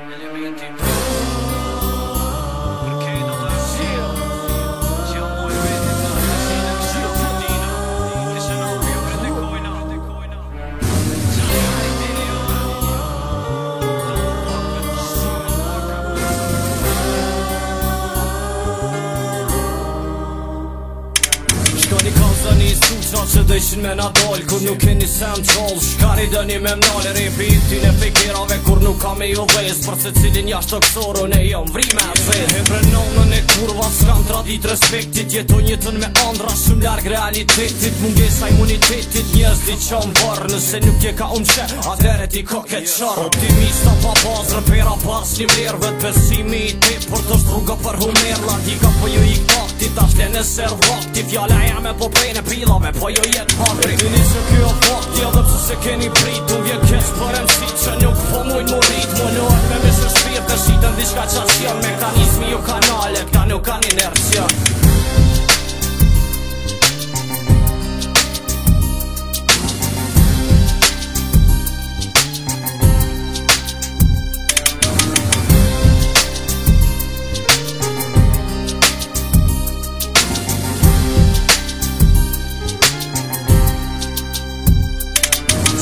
Ele me Sa një stuqa që dëjshin me nadol Kër nuk e një central Shkari dëni me mnale Repitin e pekerave Kër nuk kam e jo vez Përse cilin jashtë të kësoro Ne jam vrime atë zez dit respektit Jeto njëtën me andra Shumë larg realitetit Mungesa imunitetit Njës di që më varë Nëse nuk je ka umqe që A dere ti ka ke qarë Optimista pa bazë Rëpera pas një mlerë Vetë pesimi i te Por të shtruga për humer La ti ka po ju i kakti Ti ta shte në servat Ti fjale e me po prejnë Pila me po ju jetë patri se kjo fakti Adëpse se keni prit Tu vjen kësë em diçka që Mekanizmi ju kanale, këta nuk kan inercion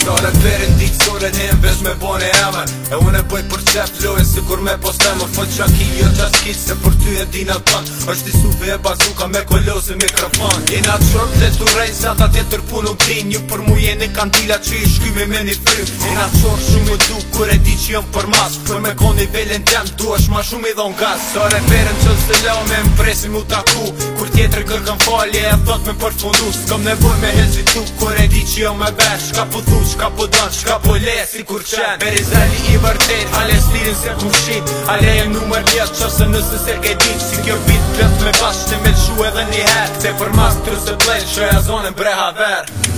Dore të verin t'i sore një më vesh me bone emër E unë e bëj për qef të lojnë si kur me postemë Fë që a ki jo që se për ty e din atë ban është i sufi e bazuka me kolosi mikrofon I na të shërp dhe të rejnë se ata tjetër punu më tin Një për mu jeni kanë tila që i shkymi me një frim I na të shërp shumë një duk kër e di që jëmë për mas Për me koni velen të jam du është ma shumë i dhon gaz Dore të verin që të leo me më presi mu taku tjetër kanë falje e thot me përfundus Kom nevoj me hezitu Kër e di që jo me besh Ka pëthush Qka po dan, qka po le, si kur qen Berizali i vërtet, ale stilin se ku shqit Ale e numër 10, qëse nëse se ke dit Si kjo vit, plët me bashkë, të me lëshu edhe një her Se për mas, të rësë të plejnë, shëja zonën bre haver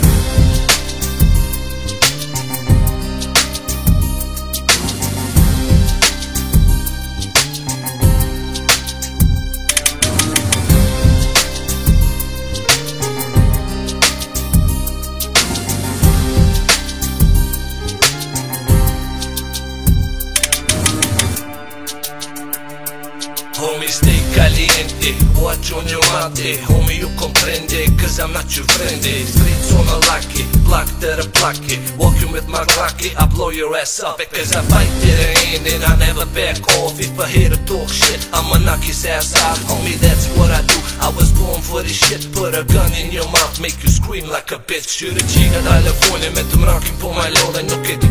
Watch on your mate Homie, you comprende, cause I'm not your friend Streets on a lucky, black that a plucky Walking with my glucky, I blow your ass up Because I fight it the end and I never back off If I hear to talk shit, I'ma knock his ass out Homie, that's what I do, I was born for this shit Put a gun in your mouth, make you scream like a bitch a Shooting I daj telefone, me të for my majlodhe Nuk e di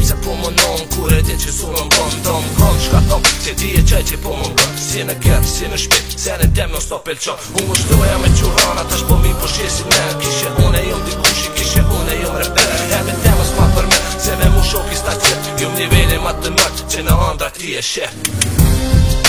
gjej po më bërë Si në gërë, si në shpit, se në demë në stop e lë qonë Unë është doja me qurana, tash është po mi për shesi me Kishe unë e jom dikushi, kishe unë e jom repere E me demë së për me, se me mu shok i stacit Jum nivele ma të nërë, që në andra ti e shep